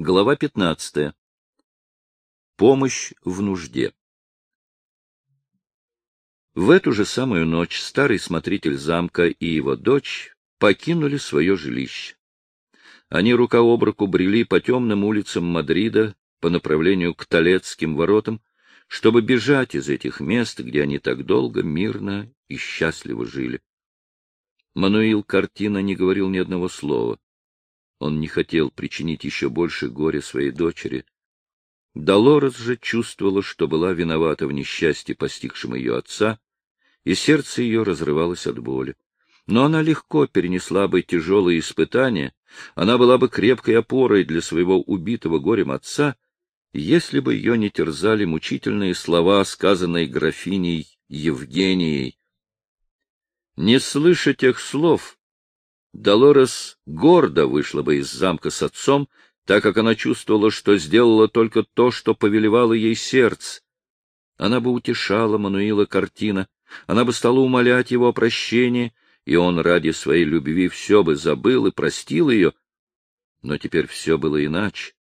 Глава 15. Помощь в нужде. В эту же самую ночь старый смотритель замка и его дочь покинули свое жилище. Они рука об руку брели по темным улицам Мадрида по направлению к Толецким воротам, чтобы бежать из этих мест, где они так долго, мирно и счастливо жили. Мануил Картина не говорил ни одного слова. Он не хотел причинить еще больше горя своей дочери. Долорес же чувствовала, что была виновата в несчастье, постигшем ее отца, и сердце ее разрывалось от боли. Но она легко перенесла бы тяжелые испытания, она была бы крепкой опорой для своего убитого горем отца, если бы ее не терзали мучительные слова, сказанные графиней Евгенией. Не слыша тех слов, Долорес гордо вышла бы из замка с отцом, так как она чувствовала, что сделала только то, что повелевало ей сердце. Она бы утешала Мануила картина, она бы стала умолять его о прощении, и он ради своей любви все бы забыл и простил ее. Но теперь все было иначе.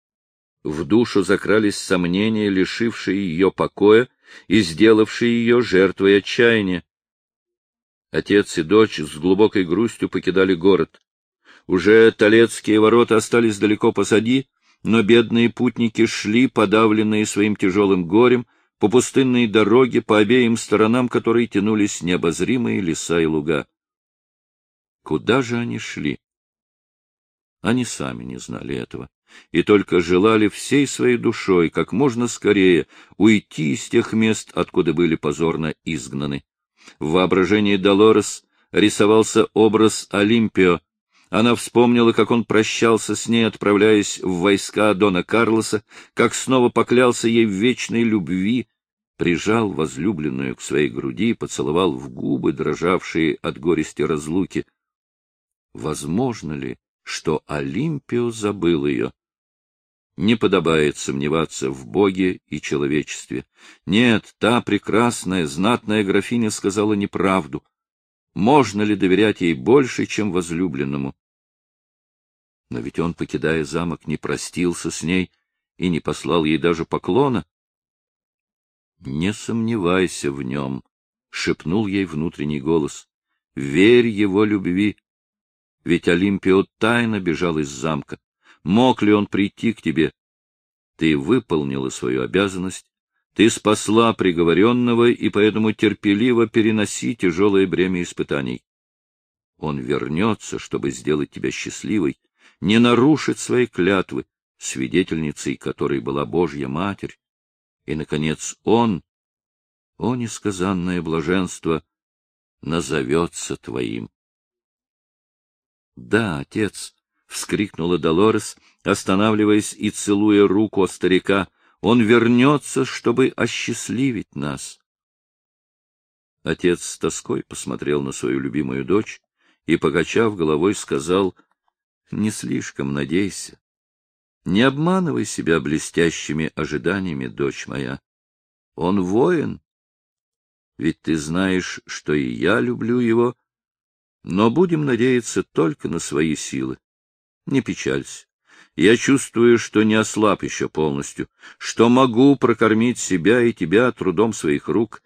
В душу закрались сомнения, лишившие ее покоя и сделавшие ее жертвой отчаяния. Отец и дочь с глубокой грустью покидали город. Уже Толецкие ворота остались далеко позади, но бедные путники шли, подавленные своим тяжелым горем, по пустынной дороге, по обеим сторонам которой тянулись необозримые леса и луга. Куда же они шли? Они сами не знали этого, и только желали всей своей душой как можно скорее уйти из тех мест, откуда были позорно изгнаны. В воображении Долорес рисовался образ Олимпио. Она вспомнила, как он прощался с ней, отправляясь в войска Дона Карлоса, как снова поклялся ей в вечной любви, прижал возлюбленную к своей груди, поцеловал в губы, дрожавшие от горести разлуки. Возможно ли, что Олимпио забыл ее? Не подобает сомневаться в Боге и человечестве. Нет, та прекрасная, знатная графиня сказала неправду. Можно ли доверять ей больше, чем возлюбленному? Но ведь он, покидая замок, не простился с ней и не послал ей даже поклона. — Не сомневайся в нем, — шепнул ей внутренний голос. — Верь его любви. Ведь Олимпио тайно бежал из замка. Мог ли он прийти к тебе? Ты выполнила свою обязанность, ты спасла приговоренного и поэтому терпеливо переноси тяжелое бремя испытаний. Он вернется, чтобы сделать тебя счастливой, не нарушит своей клятвы, свидетельницей которой была Божья Матерь. И, наконец, он, о несказанное блаженство, назовется твоим. Да, отец, — вскрикнула Долорес, останавливаясь и целуя руку старика. — Он вернется, чтобы осчастливить нас. Отец с тоской посмотрел на свою любимую дочь и, покачав головой, сказал, — Не слишком надейся. Не обманывай себя блестящими ожиданиями, дочь моя. Он воин. Ведь ты знаешь, что и я люблю его, но будем надеяться только на свои силы. Не печалься. Я чувствую, что не ослаб еще полностью, что могу прокормить себя и тебя трудом своих рук.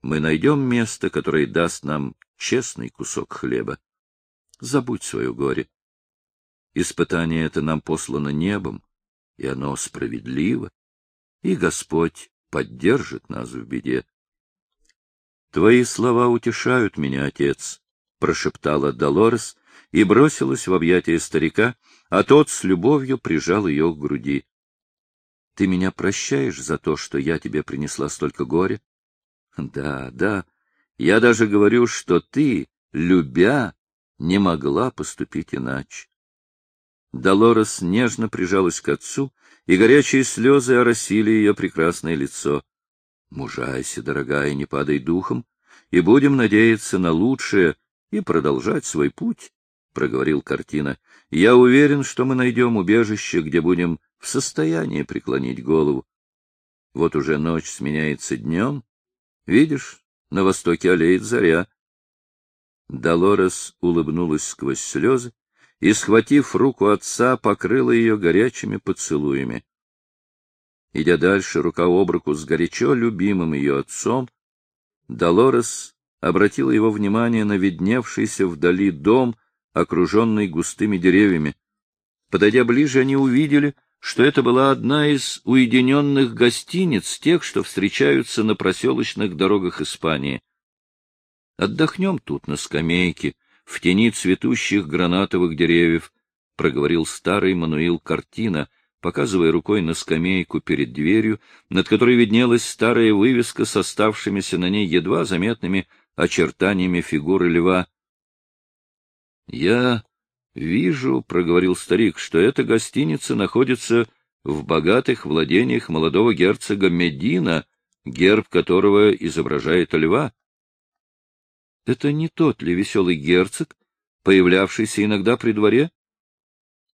Мы найдем место, которое даст нам честный кусок хлеба. Забудь свое горе. Испытание это нам послано небом, и оно справедливо, и Господь поддержит нас в беде. — Твои слова утешают меня, отец, — прошептала Долорес, и бросилась в объятия старика, а тот с любовью прижал ее к груди. — Ты меня прощаешь за то, что я тебе принесла столько горя? — Да, да. Я даже говорю, что ты, любя, не могла поступить иначе. Долорес нежно прижалась к отцу, и горячие слезы оросили ее прекрасное лицо. — Мужайся, дорогая, не падай духом, и будем надеяться на лучшее и продолжать свой путь. — проговорил картина, — я уверен, что мы найдем убежище, где будем в состоянии преклонить голову. Вот уже ночь сменяется днем. Видишь, на востоке олеет заря. Долорес улыбнулась сквозь слезы и, схватив руку отца, покрыла ее горячими поцелуями. Идя дальше, рука об руку с горячо любимым ее отцом, Долорес обратила его внимание на видневшийся вдали дом, окруженный густыми деревьями. Подойдя ближе, они увидели, что это была одна из уединенных гостиниц, тех, что встречаются на проселочных дорогах Испании. Отдохнем тут на скамейке, в тени цветущих гранатовых деревьев, — проговорил старый Мануил Картина, показывая рукой на скамейку перед дверью, над которой виднелась старая вывеска с оставшимися на ней едва заметными очертаниями фигуры льва. — Я вижу, — проговорил старик, — что эта гостиница находится в богатых владениях молодого герцога Медина, герб которого изображает льва. — Это не тот ли веселый герцог, появлявшийся иногда при дворе?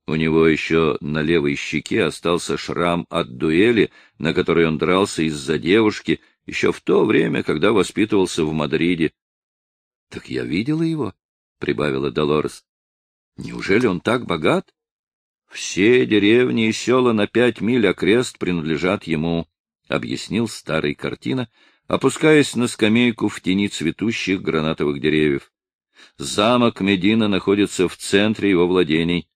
У него еще на левой щеке остался шрам от дуэли, на которой он дрался из-за девушки, еще в то время, когда воспитывался в Мадриде. — Так я видела его, — прибавила Долорес. — Неужели он так богат? — Все деревни и села на пять миль окрест принадлежат ему, — объяснил старый картина, опускаясь на скамейку в тени цветущих гранатовых деревьев. Замок Медина находится в центре его владений.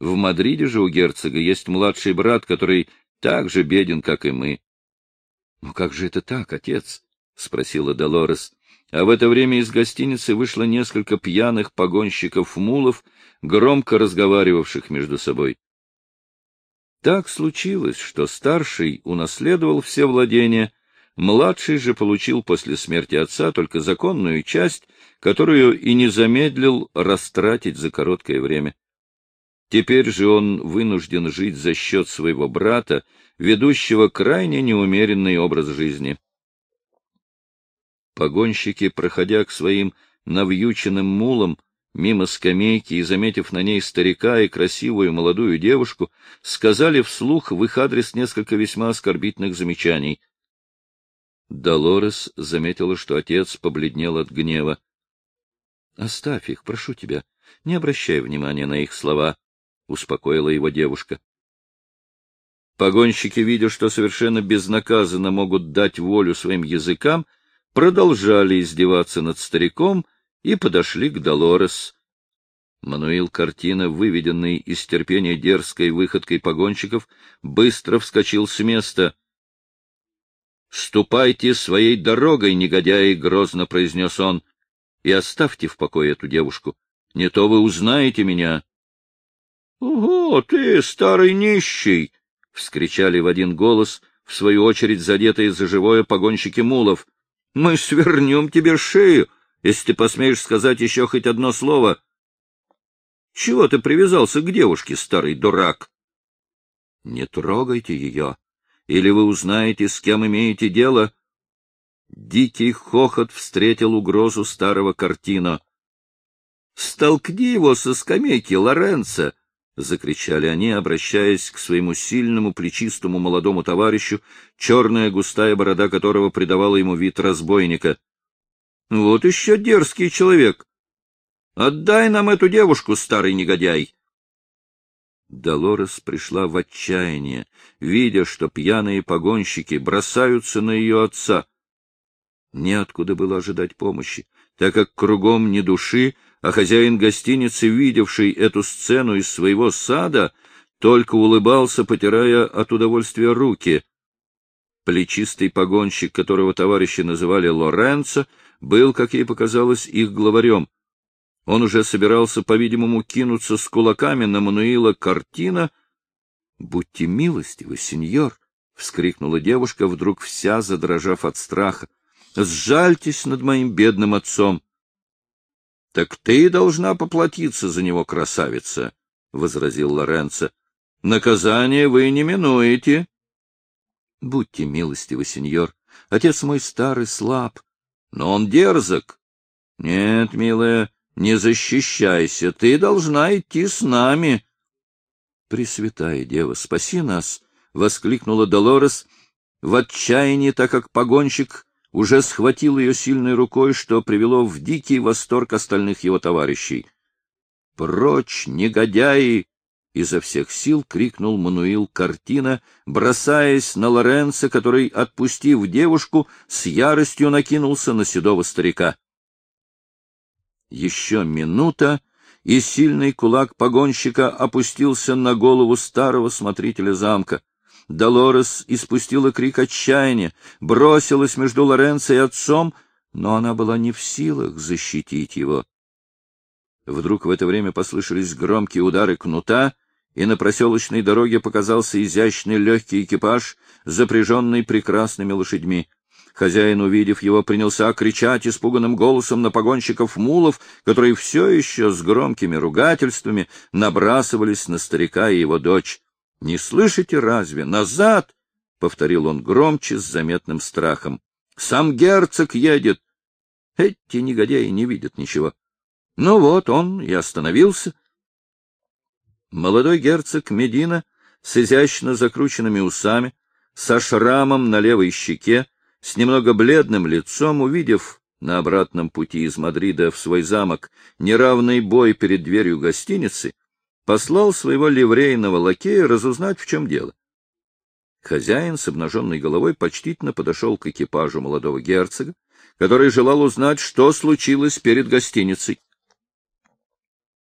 В Мадриде же у герцога есть младший брат, который так же беден, как и мы. — Ну как же это так, отец? — спросила Долорес. А в это время из гостиницы вышло несколько пьяных погонщиков-мулов, громко разговаривавших между собой. Так случилось, что старший унаследовал все владения, младший же получил после смерти отца только законную часть, которую и не замедлил растратить за короткое время. Теперь же он вынужден жить за счет своего брата, ведущего крайне неумеренный образ жизни. Погонщики, проходя к своим навьюченным мулам, мимо скамейки и, заметив на ней старика и красивую молодую девушку, сказали вслух в их адрес несколько весьма оскорбительных замечаний. Долорес заметила, что отец побледнел от гнева. — Оставь их, прошу тебя, не обращай внимания на их слова, — успокоила его девушка. Погонщики, видя, что совершенно безнаказанно могут дать волю своим языкам, продолжали издеваться над стариком и подошли к Долорес. Мануил Картина, выведенный из терпения дерзкой выходкой погонщиков, быстро вскочил с места. — Ступайте своей дорогой, негодяи! — грозно произнес он. — И оставьте в покое эту девушку. Не то вы узнаете меня. — Ого, ты, старый нищий! — вскричали в один голос, в свою очередь задетые за живое погонщики мулов. — Мы свернем тебе шею, если ты посмеешь сказать еще хоть одно слово. — Чего ты привязался к девушке, старый дурак? — Не трогайте ее, или вы узнаете, с кем имеете дело. Дикий хохот встретил угрозу старого картина. — Столкни его со скамейки, Лоренцо! — закричали они, обращаясь к своему сильному, плечистому молодому товарищу, черная густая борода которого придавала ему вид разбойника. — Вот еще дерзкий человек! Отдай нам эту девушку, старый негодяй! Долорес пришла в отчаяние, видя, что пьяные погонщики бросаются на ее отца. Неоткуда было ожидать помощи, так как кругом ни души, а хозяин гостиницы, видевший эту сцену из своего сада, только улыбался, потирая от удовольствия руки. Плечистый погонщик, которого товарищи называли Лоренцо, был, как ей показалось, их главарем. Он уже собирался, по-видимому, кинуться с кулаками на Мануила Картина. — Будьте милостивы, сеньор! — вскрикнула девушка, вдруг вся задрожав от страха. — Сжальтесь над моим бедным отцом! — так ты должна поплатиться за него, красавица, — возразил Лоренцо. — Наказание вы не минуете. — Будьте милостивы, сеньор. Отец мой старый слаб, но он дерзок. — Нет, милая, не защищайся, ты должна идти с нами. — Пресвятая Дева, спаси нас! — воскликнула Долорес в отчаянии, так как погонщик уже схватил ее сильной рукой, что привело в дикий восторг остальных его товарищей. Прочь, негодяи! Изо всех сил крикнул Мануил Картина, бросаясь на Лоренца, который, отпустив девушку, с яростью накинулся на седого старика. Еще минута, и сильный кулак погонщика опустился на голову старого смотрителя замка. Долорес испустила крик отчаяния, бросилась между Лоренцо и отцом, но она была не в силах защитить его. Вдруг в это время послышались громкие удары кнута, и на проселочной дороге показался изящный легкий экипаж, запряженный прекрасными лошадьми. Хозяин, увидев его, принялся кричать испуганным голосом на погонщиков мулов, которые все еще с громкими ругательствами набрасывались на старика и его дочь. — Не слышите разве? Назад! — повторил он громче, с заметным страхом. — Сам герцог едет! Эти негодяи не видят ничего. Ну вот, он и остановился. Молодой герцог Медина с изящно закрученными усами, со шрамом на левой щеке, с немного бледным лицом, увидев на обратном пути из Мадрида в свой замок неравный бой перед дверью гостиницы, послал своего ливрейного лакея разузнать, в чем дело. Хозяин с обнаженной головой почтительно подошел к экипажу молодого герцога, который желал узнать, что случилось перед гостиницей.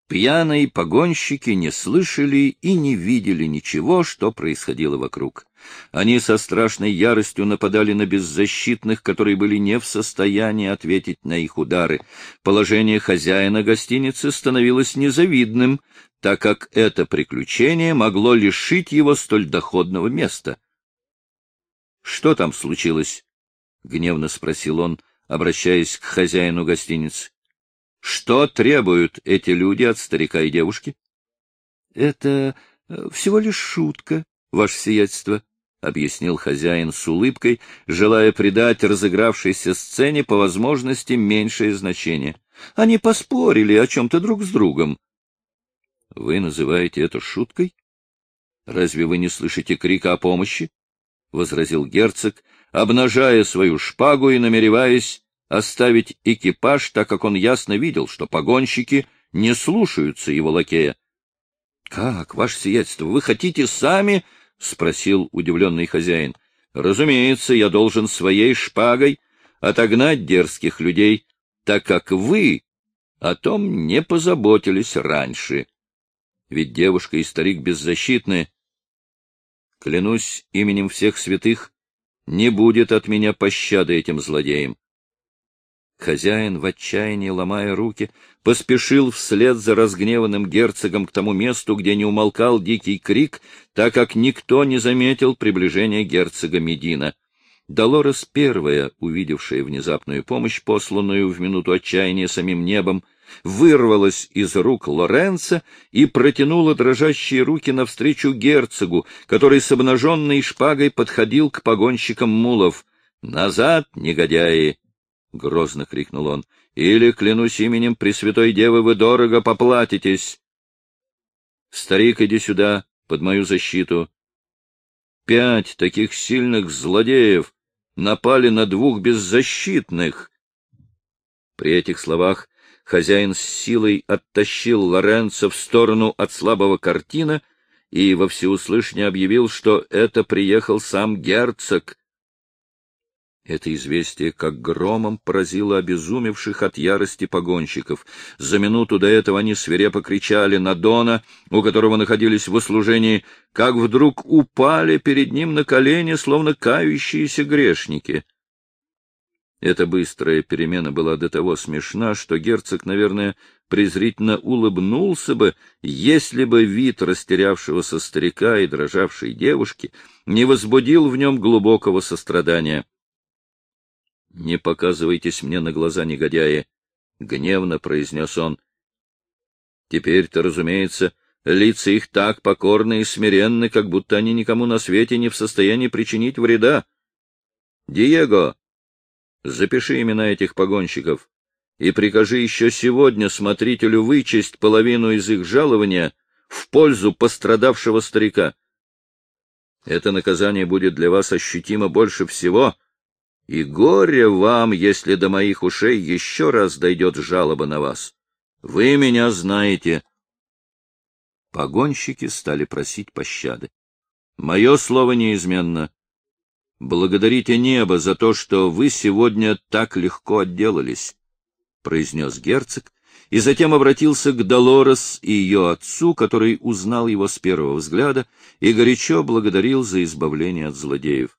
Пьяные погонщики не слышали и не видели ничего, что происходило вокруг. Они со страшной яростью нападали на беззащитных, которые были не в состоянии ответить на их удары. Положение хозяина гостиницы становилось незавидным, так как это приключение могло лишить его столь доходного места. — Что там случилось? — гневно спросил он, обращаясь к хозяину гостиницы. Что требуют эти люди от старика и девушки? — Это э, всего лишь шутка, ваше сиятельство, — объяснил хозяин с улыбкой, желая придать разыгравшейся сцене по возможности меньшее значение. Они поспорили о чем-то друг с другом. — Вы называете это шуткой? Разве вы не слышите крика о помощи? — возразил герцог, обнажая свою шпагу и намереваясь оставить экипаж, так как он ясно видел, что погонщики не слушаются его лакея. — Как, ваше сиятельство, вы хотите сами? — спросил удивленный хозяин. — Разумеется, я должен своей шпагой отогнать дерзких людей, так как вы о том не позаботились раньше. Ведь девушка и старик беззащитны. Клянусь именем всех святых, не будет от меня пощады этим злодеям. Хозяин, в отчаянии ломая руки, поспешил вслед за разгневанным герцогом к тому месту, где не умолкал дикий крик, так как никто не заметил приближения герцога Медина. Долорес первая, увидевшая внезапную помощь, посланную в минуту отчаяния самим небом, вырвалась из рук Лоренца и протянула дрожащие руки навстречу герцогу, который с обнаженной шпагой подходил к погонщикам мулов. «Назад, негодяи! — грозно крикнул он, — или, клянусь именем Пресвятой Девы, вы дорого поплатитесь. Старик, иди сюда, под мою защиту. Пять таких сильных злодеев напали на двух беззащитных. При этих словах хозяин с силой оттащил Лоренцо в сторону от слабого картина и во всеуслышание объявил, что это приехал сам герцог, это известие как громом поразило обезумевших от ярости погонщиков. За минуту до этого они свирепо кричали на Дона, у которого находились в услужении, как вдруг упали перед ним на колени, словно кающиеся грешники. Эта быстрая перемена была до того смешна, что герцог, наверное, презрительно улыбнулся бы, если бы вид растерявшегося старика и дрожавшей девушки не возбудил в нем глубокого сострадания. Не показывайтесь мне на глаза, негодяи, — гневно произнес он. Теперь-то, разумеется, лица их так покорны и смиренны, как будто они никому на свете не в состоянии причинить вреда. Диего, запиши имена этих погонщиков и прикажи еще сегодня смотрителю вычесть половину из их жалования в пользу пострадавшего старика. Это наказание будет для вас ощутимо больше всего, и горе вам, если до моих ушей еще раз дойдет жалоба на вас. Вы меня знаете, Погонщики стали просить пощады. — Мое слово неизменно. Благодарите небо за то, что вы сегодня так легко отделались, — произнес герцог, и затем обратился к Долорес и ее отцу, который узнал его с первого взгляда и горячо благодарил за избавление от злодеев.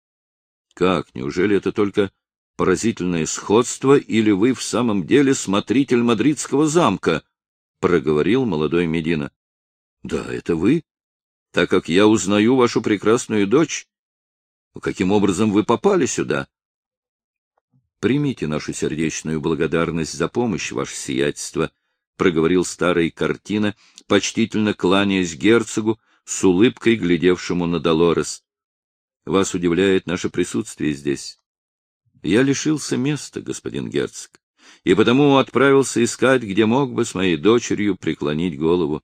— Как, неужели это только поразительное сходство, или вы в самом деле смотритель мадридского замка? — проговорил молодой Медина. — Да, это вы, так как я узнаю вашу прекрасную дочь. Каким образом вы попали сюда? — Примите нашу сердечную благодарность за помощь, ваше сиятельство, — проговорил старый картина, почтительно кланяясь герцогу, с улыбкой глядевшему на Долорес. — Вас удивляет наше присутствие здесь. Я лишился места, господин герцог, и потому отправился искать, где мог бы с моей дочерью преклонить голову.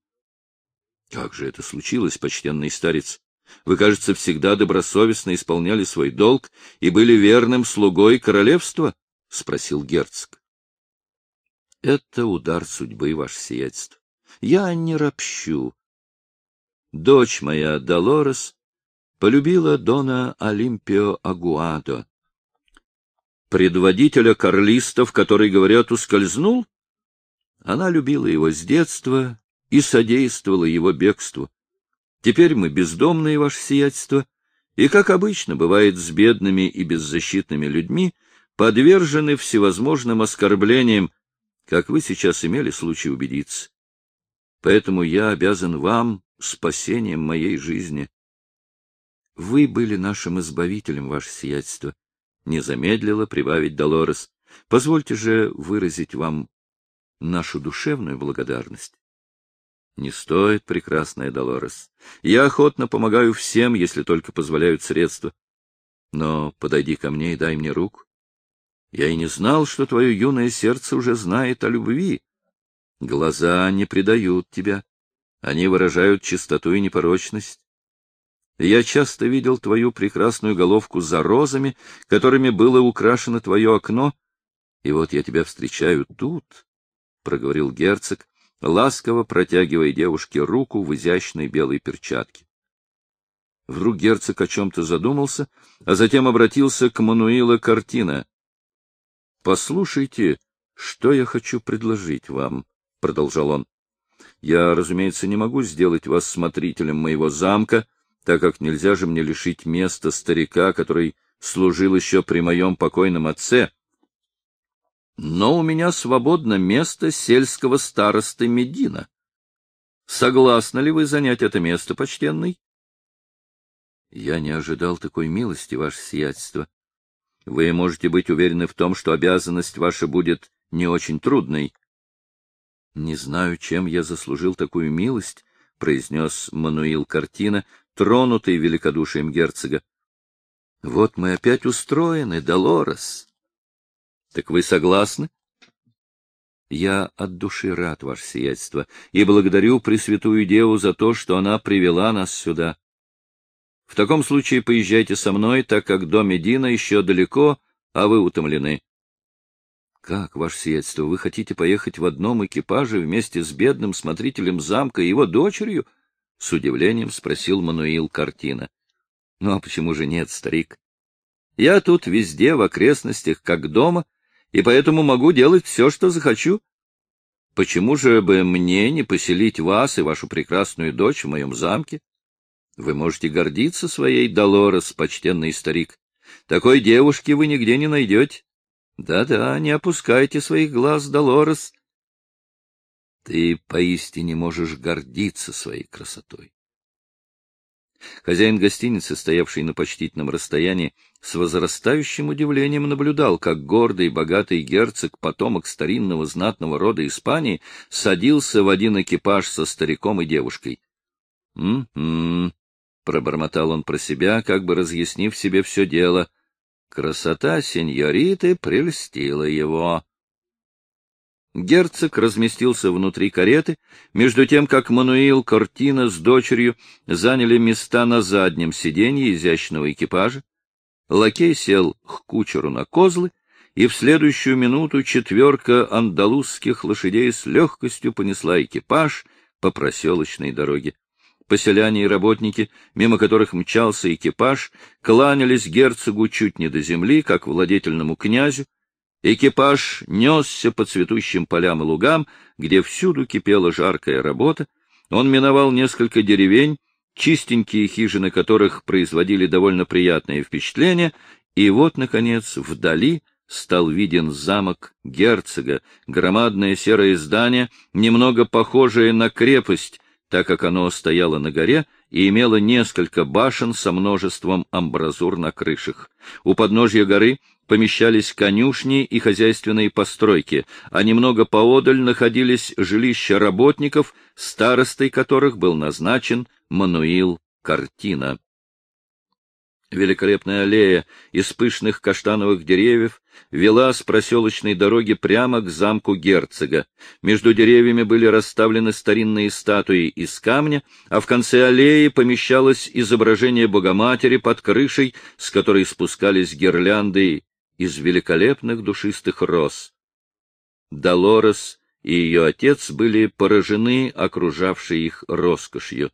Как же это случилось, почтенный старец? Вы, кажется, всегда добросовестно исполняли свой долг и были верным слугой королевства? — спросил герцог. — Это удар судьбы, ваше сиятельство. Я не ропщу. Дочь моя, Долорес, полюбила Дона Олимпио Агуадо, предводителя карлистов, который, говорят, ускользнул? Она любила его с детства и содействовала его бегству. Теперь мы бездомные, ваше сиятельство, и, как обычно бывает с бедными и беззащитными людьми, подвержены всевозможным оскорблениям, как вы сейчас имели случай убедиться. Поэтому я обязан вам спасением моей жизни. Вы были нашим избавителем, ваше сиятельство, не замедлила прибавить Долорес. Позвольте же выразить вам нашу душевную благодарность. Не стоит, прекрасная Долорес. Я охотно помогаю всем, если только позволяют средства. Но подойди ко мне и дай мне руку. Я и не знал, что твое юное сердце уже знает о любви. Глаза не предают тебя. Они выражают чистоту и непорочность. Я часто видел твою прекрасную головку за розами, которыми было украшено твое окно, и вот я тебя встречаю тут, — проговорил герцог, ласково протягивая девушке руку в изящной белой перчатке. Вдруг герцог о чем-то задумался, а затем обратился к Мануила Картина. — Послушайте, что я хочу предложить вам, — продолжал он. — Я, разумеется, не могу сделать вас смотрителем моего замка, так как нельзя же мне лишить места старика, который служил еще при моем покойном отце. Но у меня свободно место сельского старосты Медина. Согласны ли вы занять это место, почтенный? Я не ожидал такой милости, ваше сиятельство. Вы можете быть уверены в том, что обязанность ваша будет не очень трудной. Не знаю, чем я заслужил такую милость, — произнес Мануил Картина, тронутый великодушием герцога. — Вот мы опять устроены, Долорес. — Так вы согласны? — Я от души рад, ваше сиятельство, и благодарю Пресвятую Деву за то, что она привела нас сюда. В таком случае поезжайте со мной, так как до Медина еще далеко, а вы утомлены. — Как, ваше сиятельство, вы хотите поехать в одном экипаже вместе с бедным смотрителем замка и его дочерью? —— с удивлением спросил Мануил Картина. — Ну а почему же нет, старик? Я тут везде, в окрестностях, как дома, и поэтому могу делать все, что захочу. Почему же бы мне не поселить вас и вашу прекрасную дочь в моем замке? Вы можете гордиться своей Долорес, почтенный старик. Такой девушки вы нигде не найдете. Да-да, не опускайте своих глаз, Долорес. Ты поистине можешь гордиться своей красотой. Хозяин гостиницы, стоявший на почтительном расстоянии, с возрастающим удивлением наблюдал, как гордый и богатый герцог, потомок старинного знатного рода Испании, садился в один экипаж со стариком и девушкой. «М-м-м», пробормотал он про себя, как бы разъяснив себе все дело. Красота сеньориты прельстила его. Герцог разместился внутри кареты, между тем, как Мануил Кортина с дочерью заняли места на заднем сиденье изящного экипажа. Лакей сел к кучеру на козлы, и в следующую минуту четверка андалузских лошадей с легкостью понесла экипаж, по проселочной дороге. Поселяне и работники, мимо которых мчался экипаж, кланялись герцогу чуть не до земли, как владетельному князю. Экипаж несся по цветущим полям и лугам, где всюду кипела жаркая работа. Он миновал несколько деревень, чистенькие хижины которых производили довольно приятное впечатление, и вот, наконец, вдали стал виден замок герцога, громадное серое здание, немного похожее на крепость, так как оно стояло на горе и имело несколько башен со множеством амбразур на крышах. У подножья горы помещались конюшни и хозяйственные постройки, а немного поодаль находились жилища работников, старостой которых был назначен Мануил Картина. Великолепная аллея из пышных каштановых деревьев вела с проселочной дороги прямо к замку герцога. Между деревьями были расставлены старинные статуи из камня, а в конце аллеи помещалось изображение Богоматери под крышей, с которой спускались гирлянды из великолепных душистых роз. Долорес и ее отец были поражены окружавшей их роскошью.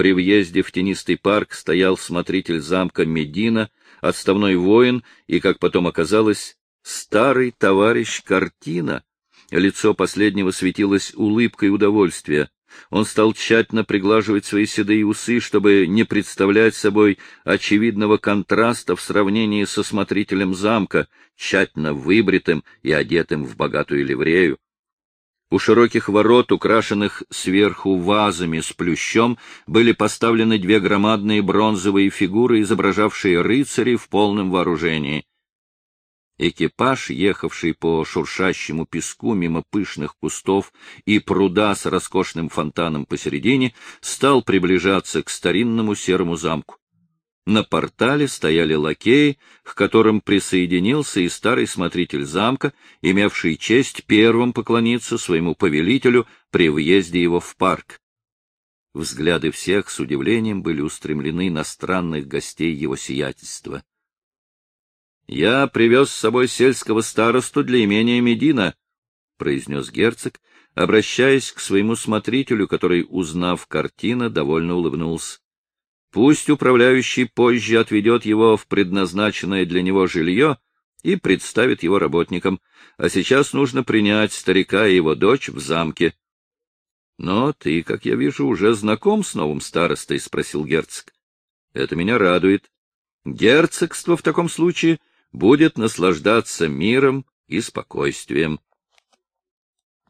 При въезде в тенистый парк стоял смотритель замка Медина, отставной воин и, как потом оказалось, старый товарищ Картина. Лицо последнего светилось улыбкой удовольствия. Он стал тщательно приглаживать свои седые усы, чтобы не представлять собой очевидного контраста в сравнении со смотрителем замка, тщательно выбритым и одетым в богатую ливрею. У широких ворот, украшенных сверху вазами с плющом, были поставлены две громадные бронзовые фигуры, изображавшие рыцарей в полном вооружении. Экипаж, ехавший по шуршащему песку мимо пышных кустов и пруда с роскошным фонтаном посередине, стал приближаться к старинному серому замку. На портале стояли лакеи, к которым присоединился и старый смотритель замка, имевший честь первым поклониться своему повелителю при въезде его в парк. Взгляды всех с удивлением были устремлены на странных гостей его сиятельства. — Я привез с собой сельского старосту для имения Медина, — произнес герцог, обращаясь к своему смотрителю, который, узнав картина, довольно улыбнулся. Пусть управляющий позже отведет его в предназначенное для него жилье и представит его работникам, а сейчас нужно принять старика и его дочь в замке. — Но ты, как я вижу, уже знаком с новым старостой, — спросил герцог. — Это меня радует. Герцогство в таком случае будет наслаждаться миром и спокойствием.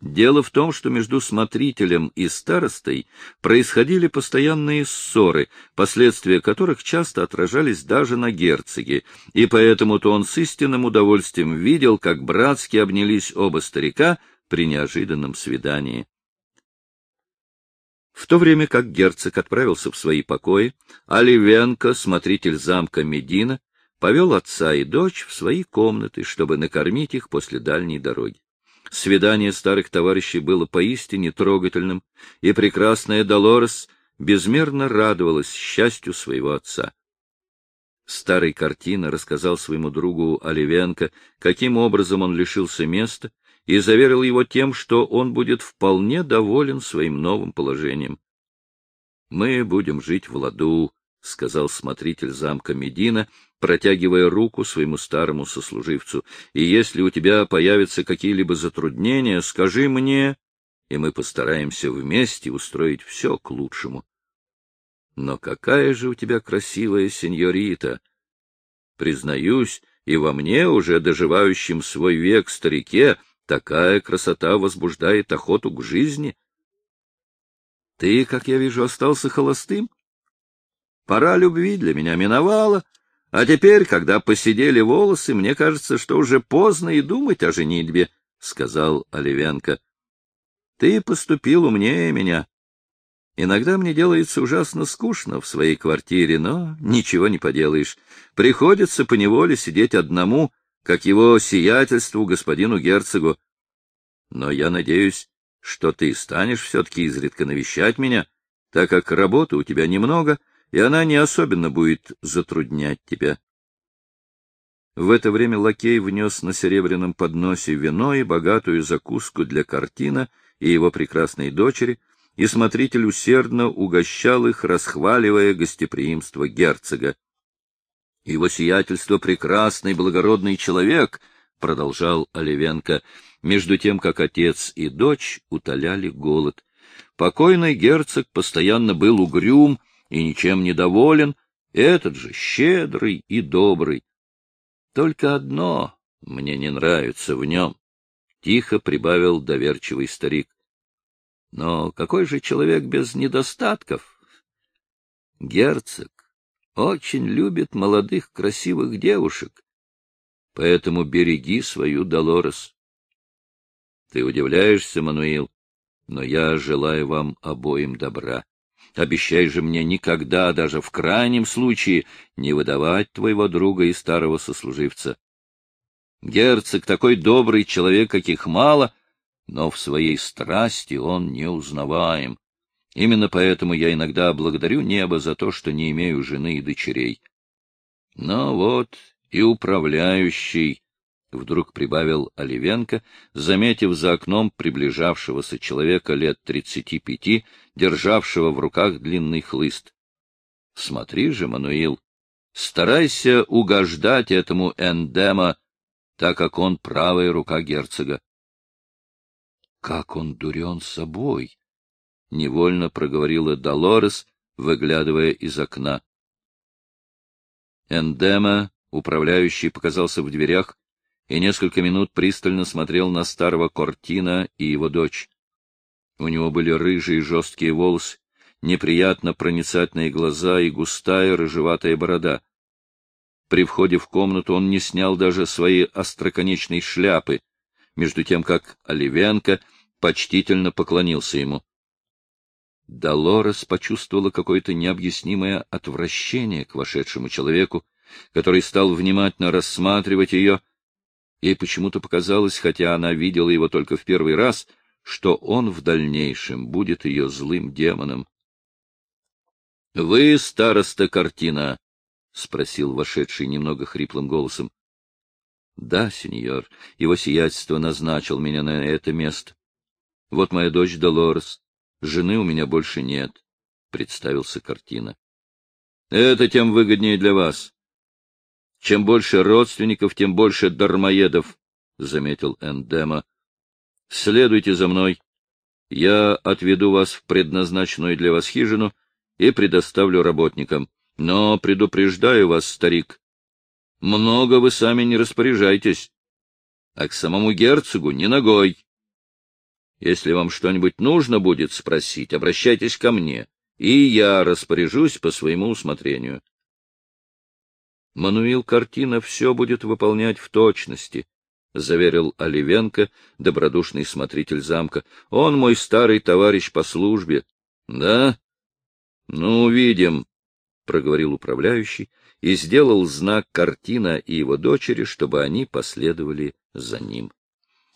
Дело в том, что между смотрителем и старостой происходили постоянные ссоры, последствия которых часто отражались даже на герцоге, и поэтому-то он с истинным удовольствием видел, как братски обнялись оба старика при неожиданном свидании. В то время как герцог отправился в свои покои, Оливенко, смотритель замка Медина, повел отца и дочь в свои комнаты, чтобы накормить их после дальней дороги. Свидание старых товарищей было поистине трогательным, и прекрасная Долорес безмерно радовалась счастью своего отца. Старый картина рассказал своему другу Оливенко, каким образом он лишился места, и заверил его тем, что он будет вполне доволен своим новым положением. — Мы будем жить в ладу, — сказал смотритель замка Медина, протягивая руку своему старому сослуживцу, — и если у тебя появятся какие-либо затруднения, скажи мне, и мы постараемся вместе устроить все к лучшему. Но какая же у тебя красивая сеньорита! Признаюсь, и во мне, уже доживающем свой век старике, такая красота возбуждает охоту к жизни. Ты, как я вижу, остался холостым? Пора любви для меня миновала, а теперь, когда посидели волосы, мне кажется, что уже поздно и думать о женитьбе, — сказал Оливенко. — Ты поступил умнее меня. Иногда мне делается ужасно скучно в своей квартире, но ничего не поделаешь. Приходится поневоле сидеть одному, как его сиятельству господину герцогу. Но я надеюсь, что ты станешь все-таки изредка навещать меня, так как работы у тебя немного — и она не особенно будет затруднять тебя. В это время лакей внес на серебряном подносе вино и богатую закуску для картина и его прекрасной дочери, и смотритель усердно угощал их, расхваливая гостеприимство герцога. — Его сиятельство — прекрасный, благородный человек, — продолжал Оливенко, между тем, как отец и дочь утоляли голод. Покойный герцог постоянно был угрюм и ничем не доволен, этот же щедрый и добрый. Только одно мне не нравится в нем, — тихо прибавил доверчивый старик. Но какой же человек без недостатков? Герцог очень любит молодых красивых девушек, поэтому береги свою Долорес. Ты удивляешься, Мануил, но я желаю вам обоим добра. Обещай же мне никогда, даже в крайнем случае, не выдавать твоего друга и старого сослуживца. Герцог такой добрый человек, каких мало, но в своей страсти он неузнаваем. Именно поэтому я иногда благодарю небо за то, что не имею жены и дочерей. Но вот и управляющий — вдруг прибавил Оливенко, заметив за окном приближавшегося человека лет тридцати пяти, державшего в руках длинный хлыст. — Смотри же, Мануил, старайся угождать этому эндема, так как он правая рука герцога. — Как он дурен собой! — невольно проговорила Долорес, выглядывая из окна. Эндема, управляющий, показался в дверях, и несколько минут пристально смотрел на старого Кортина и его дочь. У него были рыжие жесткие волосы, неприятно проницательные глаза и густая рыжеватая борода. При входе в комнату он не снял даже своей остроконечной шляпы, между тем как Оливенко почтительно поклонился ему. Долорес почувствовала какое-то необъяснимое отвращение к вошедшему человеку, который стал внимательно рассматривать ее, Ей почему-то показалось, хотя она видела его только в первый раз, что он в дальнейшем будет ее злым демоном. — Вы староста картина? — спросил вошедший немного хриплым голосом. — Да, сеньор, его сиятельство назначил меня на это место. Вот моя дочь Долорес. Жены у меня больше нет, — представился картина. — Это тем выгоднее для вас. Чем больше родственников, тем больше дармоедов, — заметил Эндема. — Следуйте за мной. Я отведу вас в предназначенную для вас хижину и предоставлю работникам. Но предупреждаю вас, старик, много вы сами не распоряжайтесь, а к самому герцогу ни ногой. Если вам что-нибудь нужно будет спросить, обращайтесь ко мне, и я распоряжусь по своему усмотрению. Мануил Картина все будет выполнять в точности, — заверил Оливенко, добродушный смотритель замка. — Он мой старый товарищ по службе. — Да? — Ну, увидим, — проговорил управляющий и сделал знак Картина и его дочери, чтобы они последовали за ним.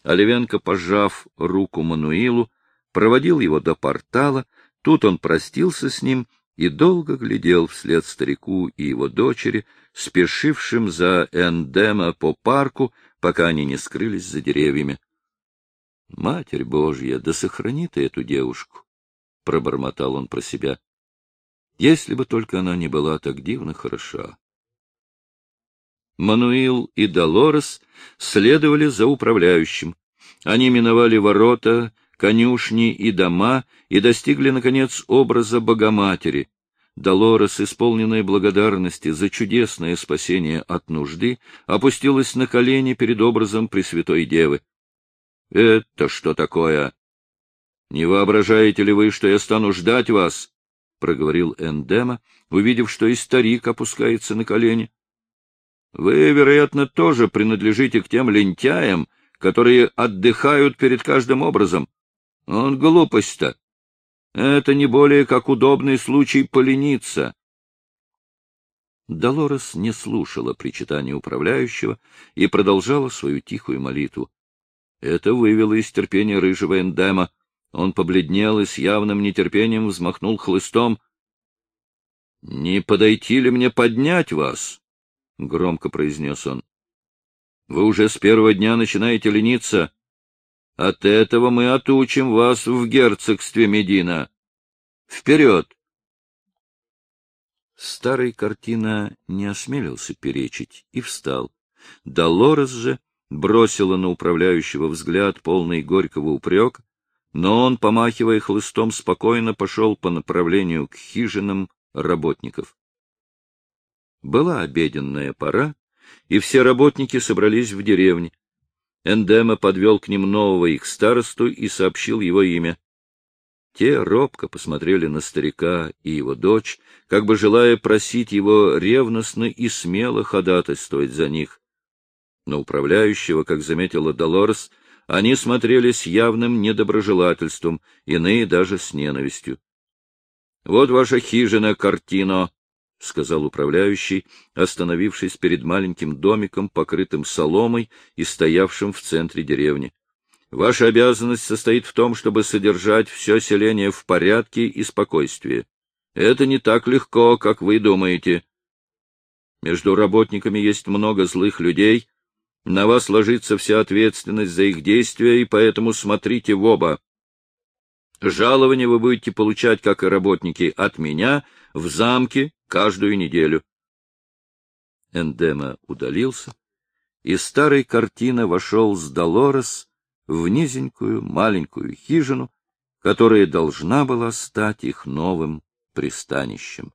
Оливенко, пожав руку Мануилу, проводил его до портала, тут он простился с ним и долго глядел вслед старику и его дочери, спешившим за Эндема по парку, пока они не скрылись за деревьями. — Матерь Божья, да сохрани ты эту девушку! — пробормотал он про себя. — Если бы только она не была так дивно хороша. Мануил и Долорес следовали за управляющим. Они миновали ворота, конюшни и дома и достигли, наконец, образа Богоматери. Долорес, исполненная благодарности за чудесное спасение от нужды, опустилась на колени перед образом Пресвятой Девы. — Это что такое? — Не воображаете ли вы, что я стану ждать вас? — проговорил Эндема, увидев, что и старик опускается на колени. — Вы, вероятно, тоже принадлежите к тем лентяям, которые отдыхают перед каждым образом. Он глупость-то. Это не более как удобный случай полениться. Долорес не слушала причитания управляющего и продолжала свою тихую молитву. Это вывело из терпения рыжего эндема. Он побледнел и с явным нетерпением взмахнул хлыстом. — Не подойти ли мне поднять вас? — громко произнес он. — Вы уже с первого дня начинаете лениться. От этого мы отучим вас в герцогстве Медина. Вперед! Старый картина не осмелился перечить и встал. Долорес же бросила на управляющего взгляд, полный горького упрека, но он, помахивая хлыстом, спокойно пошел по направлению к хижинам работников. Была обеденная пора, и все работники собрались в деревне. Эндема подвел к ним нового их старосту и сообщил его имя. Те робко посмотрели на старика и его дочь, как бы желая просить его ревностно и смело ходатайствовать за них. На управляющего, как заметила Долорес, они смотрели с явным недоброжелательством, иные даже с ненавистью. — Вот ваша хижина, картино, — сказал управляющий, остановившись перед маленьким домиком, покрытым соломой и стоявшим в центре деревни. — Ваша обязанность состоит в том, чтобы содержать все селение в порядке и спокойствии. Это не так легко, как вы думаете. Между работниками есть много злых людей, на вас ложится вся ответственность за их действия, и поэтому смотрите в оба. Жалование вы будете получать, как и работники, от меня в замке каждую неделю. Эндема удалился, и старый картина вошел с Долорес в низенькую маленькую хижину, которая должна была стать их новым пристанищем.